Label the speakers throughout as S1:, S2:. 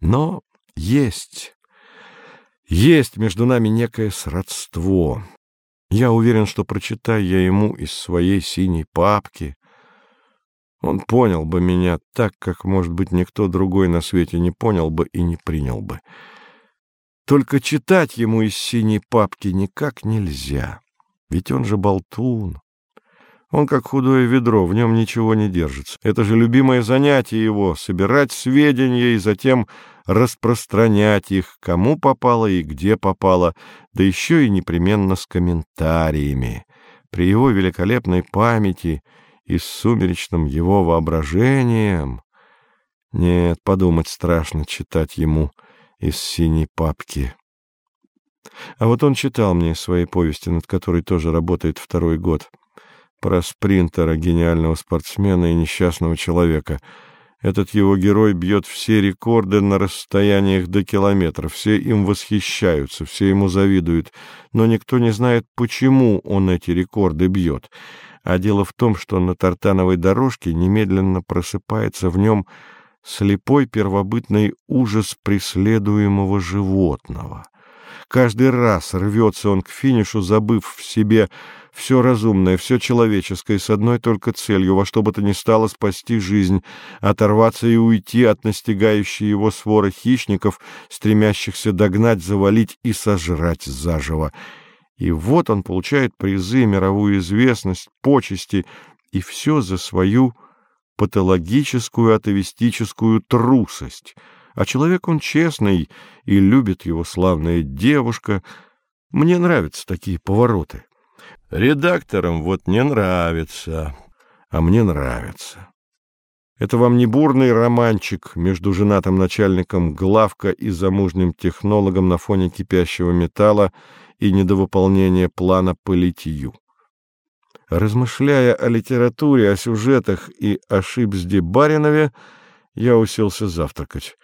S1: Но есть, есть между нами некое сродство. Я уверен, что, прочитая я ему из своей синей папки, он понял бы меня так, как, может быть, никто другой на свете не понял бы и не принял бы. Только читать ему из синей папки никак нельзя, ведь он же болтун. Он как худое ведро, в нем ничего не держится. Это же любимое занятие его — собирать сведения и затем распространять их, кому попало и где попало, да еще и непременно с комментариями. При его великолепной памяти и с сумеречным его воображением... Нет, подумать страшно читать ему из синей папки. А вот он читал мне свои повести, над которой тоже работает второй год — про спринтера, гениального спортсмена и несчастного человека. Этот его герой бьет все рекорды на расстояниях до километров. Все им восхищаются, все ему завидуют, но никто не знает, почему он эти рекорды бьет. А дело в том, что на тартановой дорожке немедленно просыпается в нем слепой первобытный ужас преследуемого животного. Каждый раз рвется он к финишу, забыв в себе все разумное, все человеческое, с одной только целью, во что бы то ни стало спасти жизнь, оторваться и уйти от настигающей его своры хищников, стремящихся догнать, завалить и сожрать заживо. И вот он получает призы, мировую известность, почести, и все за свою патологическую атовистическую трусость. А человек он честный, и любит его славная девушка. Мне нравятся такие повороты. Редакторам вот не нравится, а мне нравится. Это вам не бурный романчик между женатым начальником главка и замужним технологом на фоне кипящего металла и недовыполнения плана по литью. Размышляя о литературе, о сюжетах и о Шипсде Баринове, я уселся завтракать.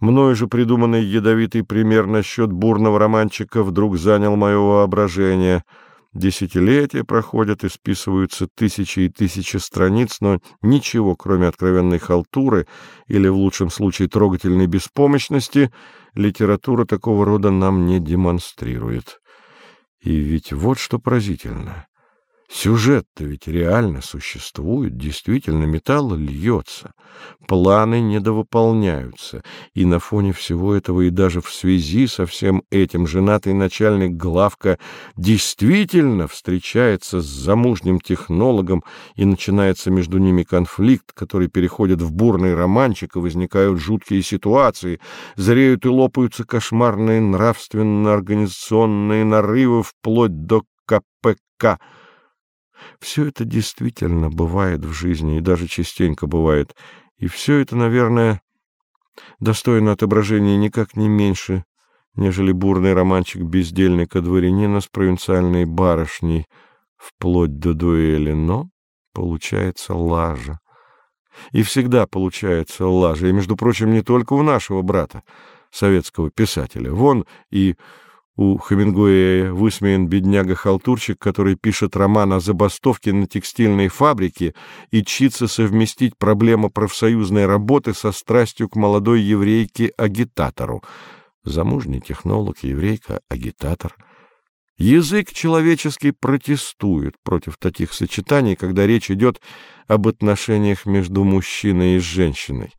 S1: Мною же придуманный ядовитый пример насчет бурного романчика вдруг занял мое воображение — Десятилетия проходят и списываются тысячи и тысячи страниц, но ничего, кроме откровенной халтуры или, в лучшем случае, трогательной беспомощности, литература такого рода нам не демонстрирует. И ведь вот что поразительно. Сюжет-то ведь реально существует, действительно металл льется, планы недовыполняются, и на фоне всего этого и даже в связи со всем этим женатый начальник главка действительно встречается с замужним технологом, и начинается между ними конфликт, который переходит в бурный романчик, и возникают жуткие ситуации, зреют и лопаются кошмарные нравственно-организационные нарывы вплоть до КПК — все это действительно бывает в жизни, и даже частенько бывает. И все это, наверное, достойно отображения никак не меньше, нежели бурный романчик бездельника-дворянина с провинциальной барышней, вплоть до дуэли. Но получается лажа. И всегда получается лажа. И, между прочим, не только у нашего брата, советского писателя. Вон и у Хемингуэя высмеян бедняга-халтурщик, который пишет роман о забастовке на текстильной фабрике и чится совместить проблему профсоюзной работы со страстью к молодой еврейке-агитатору. Замужний технолог, еврейка-агитатор. Язык человеческий протестует против таких сочетаний, когда речь идет об отношениях между мужчиной и женщиной.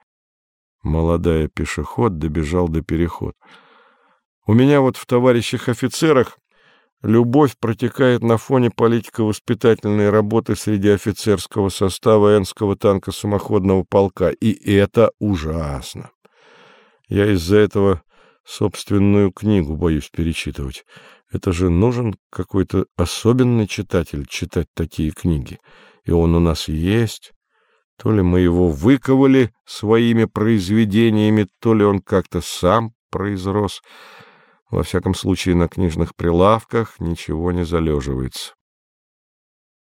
S1: Молодая пешеход добежал до перехода. У меня вот в товарищах-офицерах любовь протекает на фоне политико-воспитательной работы среди офицерского состава Энского танка-самоходного полка, и это ужасно. Я из-за этого собственную книгу боюсь перечитывать. Это же нужен какой-то особенный читатель читать такие книги. И он у нас есть. То ли мы его выковали своими произведениями, то ли он как-то сам произрос. Во всяком случае, на книжных прилавках ничего не залеживается.